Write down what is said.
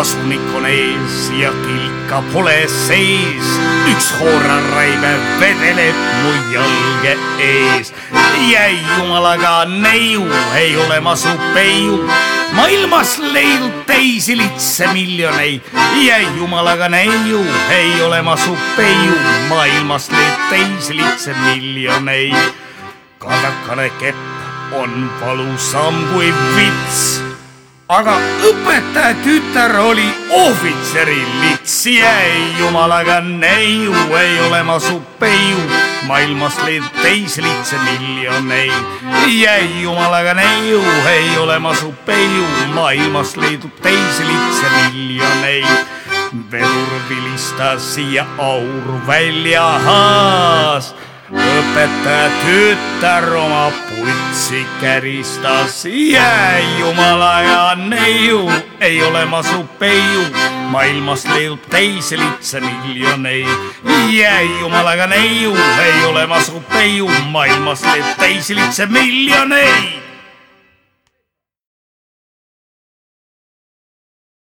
asunik on ees ja kilka pole sees. üks hooraraive vedeleb mu jalge ees. jäi jumalaga neiu, ei ole ma su peiu maailmas leidub teisi litse miljoneid, jäi jumalaga neiu, ei ole ma su peiu, maailmas leidub teisi litse miljoneid. kadakane kepp on valusam kui vits aga õpetaja tütar oli ohvitseri lits, jäi jumalaga neiu, ei ole ma su peiu, maailmas leidub teisi lihtsa miljoneid. jäi jumalaga neiu, ei ole ma su peiu, maailmas leidub teisi lihtsa miljoneid. vedur vilistas ja aur välja haas õpetaja tütar oma putsi käristas, jää jumala ja neiu, ei ole ma su peiu, maailmas leidub teisi lihtsa miljoneid. jää jumalaga neiu, ei ole ma su peiu, maailmas leidub teisi lihtsa miljoneid